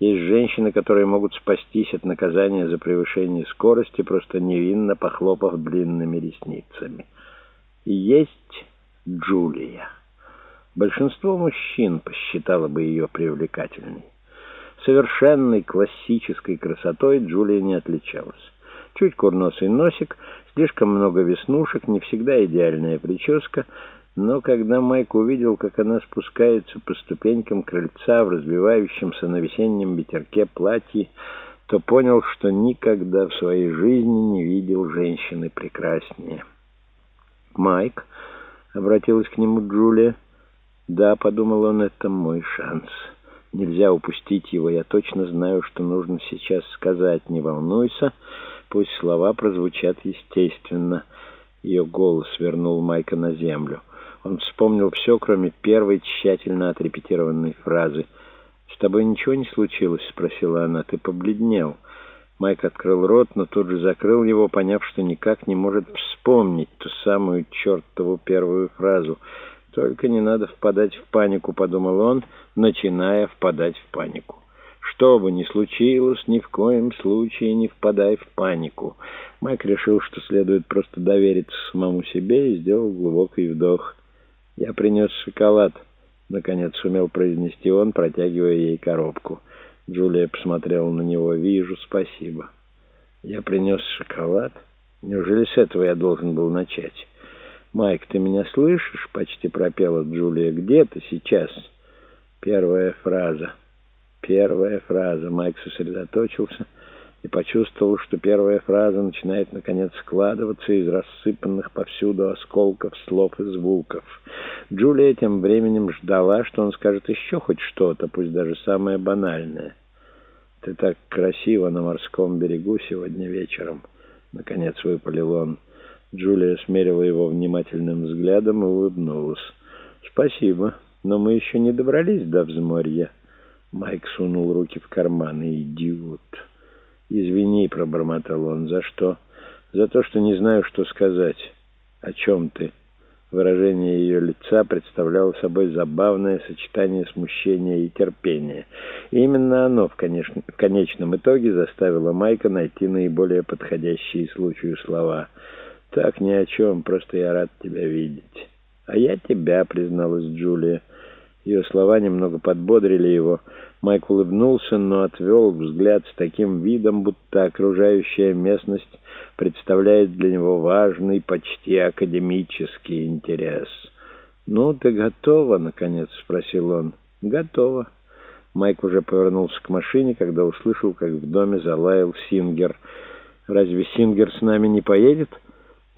Есть женщины, которые могут спастись от наказания за превышение скорости, просто невинно похлопав длинными ресницами. И есть Джулия. Большинство мужчин посчитало бы ее привлекательной. Совершенной классической красотой Джулия не отличалась. Чуть курносый носик, слишком много веснушек, не всегда идеальная прическа, но когда Майк увидел, как она спускается по ступенькам крыльца в развивающемся на весеннем ветерке платье, то понял, что никогда в своей жизни не видел женщины прекраснее. «Майк», — обратилась к нему Джулия, — «Да», — подумал он, — «это мой шанс. Нельзя упустить его. Я точно знаю, что нужно сейчас сказать. Не волнуйся, пусть слова прозвучат естественно». Ее голос вернул Майка на землю. Он вспомнил все, кроме первой тщательно отрепетированной фразы. «С тобой ничего не случилось?» — спросила она. «Ты побледнел». Майк открыл рот, но тут же закрыл его, поняв, что никак не может вспомнить ту самую чертову первую фразу — «Только не надо впадать в панику», — подумал он, начиная впадать в панику. «Что бы ни случилось, ни в коем случае не впадай в панику». Майк решил, что следует просто довериться самому себе, и сделал глубокий вдох. «Я принес шоколад», — наконец сумел произнести он, протягивая ей коробку. Джулия посмотрела на него. «Вижу, спасибо». «Я принес шоколад? Неужели с этого я должен был начать?» «Майк, ты меня слышишь?» — почти пропела Джулия. «Где ты сейчас?» Первая фраза. Первая фраза. Майк сосредоточился и почувствовал, что первая фраза начинает, наконец, складываться из рассыпанных повсюду осколков слов и звуков. Джулия тем временем ждала, что он скажет еще хоть что-то, пусть даже самое банальное. «Ты так красиво на морском берегу сегодня вечером», — наконец выпалил он. Джулия смерила его внимательным взглядом и улыбнулась. «Спасибо, но мы еще не добрались до взморья». Майк сунул руки в карманы. «Идиот!» «Извини», — пробормотал он. «За что?» «За то, что не знаю, что сказать». «О чем ты?» Выражение ее лица представляло собой забавное сочетание смущения и терпения. И именно оно в, конечно, в конечном итоге заставило Майка найти наиболее подходящие случаю слова — «Так ни о чем, просто я рад тебя видеть». «А я тебя», — призналась Джулия. Ее слова немного подбодрили его. Майк улыбнулся, но отвел взгляд с таким видом, будто окружающая местность представляет для него важный, почти академический интерес. «Ну, ты готова?» — наконец спросил он. «Готова». Майк уже повернулся к машине, когда услышал, как в доме залаял Сингер. «Разве Сингер с нами не поедет?»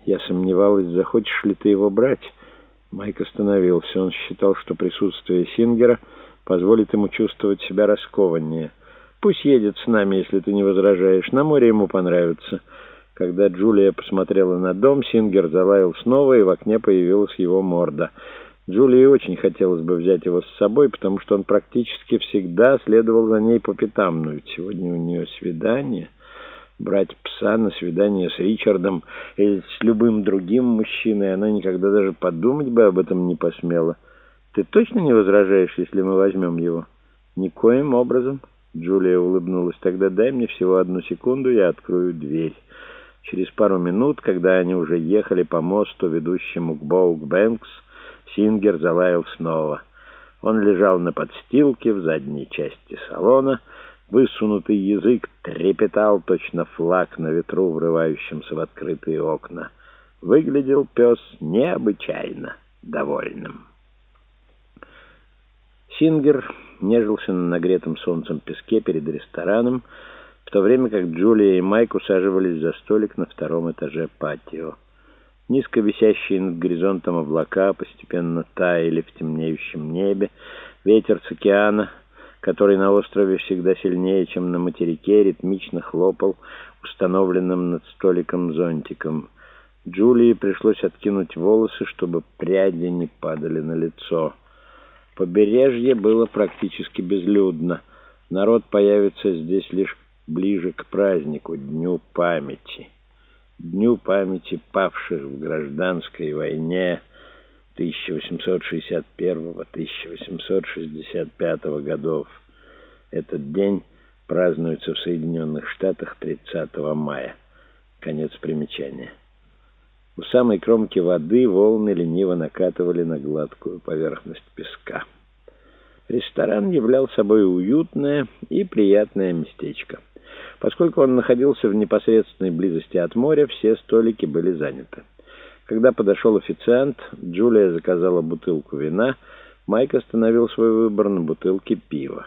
Я сомневалась, захочешь ли ты его брать. Майк остановился. Он считал, что присутствие Сингера позволит ему чувствовать себя раскованнее. «Пусть едет с нами, если ты не возражаешь. На море ему понравится». Когда Джулия посмотрела на дом, Сингер залаял снова, и в окне появилась его морда. Джулии очень хотелось бы взять его с собой, потому что он практически всегда следовал за ней по пятам. Но ведь сегодня у нее свидание брать пса на свидание с Ричардом или с любым другим мужчиной, она никогда даже подумать бы об этом не посмела. Ты точно не возражаешь, если мы возьмем его? Никоим образом. Джулия улыбнулась. Тогда дай мне всего одну секунду, я открою дверь. Через пару минут, когда они уже ехали по мосту, ведущему к Боук-Бэнкс, Сингер залаял снова. Он лежал на подстилке в задней части салона, Высунутый язык трепетал точно флаг на ветру, врывающемся в открытые окна. Выглядел пес необычайно довольным. Сингер нежился на нагретом солнцем песке перед рестораном, в то время как Джулия и Майк усаживались за столик на втором этаже патио. Низко висящие над горизонтом облака постепенно таяли в темнеющем небе. Ветер с океана который на острове всегда сильнее, чем на материке, ритмично хлопал установленным над столиком зонтиком. Джулии пришлось откинуть волосы, чтобы пряди не падали на лицо. Побережье было практически безлюдно. Народ появится здесь лишь ближе к празднику, Дню памяти. Дню памяти павших в гражданской войне 1861-1865 годов. Этот день празднуется в Соединенных Штатах 30 мая. Конец примечания. У самой кромки воды волны лениво накатывали на гладкую поверхность песка. Ресторан являл собой уютное и приятное местечко. Поскольку он находился в непосредственной близости от моря, все столики были заняты. Когда подошел официант, Джулия заказала бутылку вина, Майк остановил свой выбор на бутылке пива.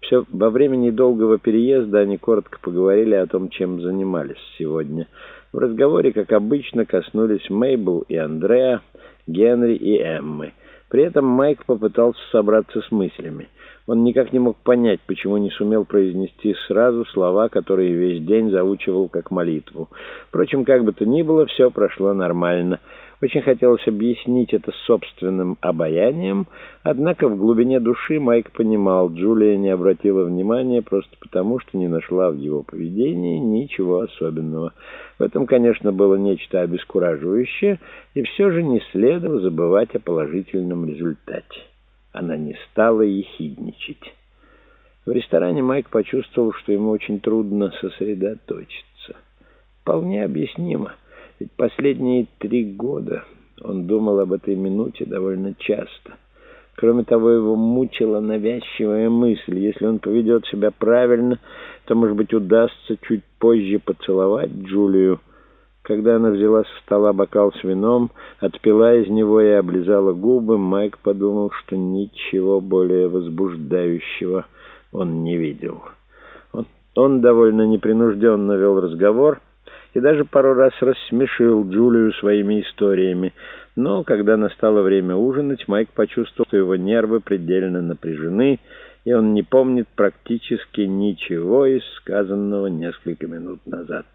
Все во время недолгого переезда они коротко поговорили о том, чем занимались сегодня. В разговоре, как обычно, коснулись Мейбл и Андреа, Генри и Эммы. При этом Майк попытался собраться с мыслями. Он никак не мог понять, почему не сумел произнести сразу слова, которые весь день заучивал как молитву. Впрочем, как бы то ни было, все прошло нормально. Очень хотелось объяснить это собственным обаянием, однако в глубине души Майк понимал, Джулия не обратила внимания просто потому, что не нашла в его поведении ничего особенного. В этом, конечно, было нечто обескураживающее, и все же не следовало забывать о положительном результате. Не стала ехидничать. В ресторане Майк почувствовал, что ему очень трудно сосредоточиться. Вполне объяснимо. Ведь последние три года он думал об этой минуте довольно часто. Кроме того, его мучила навязчивая мысль. Если он поведет себя правильно, то, может быть, удастся чуть позже поцеловать Джулию. Когда она взяла со стола бокал с вином, отпила из него и облизала губы, Майк подумал, что ничего более возбуждающего он не видел. Он, он довольно непринужденно вел разговор, и даже пару раз рассмешил Джулию своими историями. Но когда настало время ужинать, Майк почувствовал, что его нервы предельно напряжены, и он не помнит практически ничего из сказанного несколько минут назад.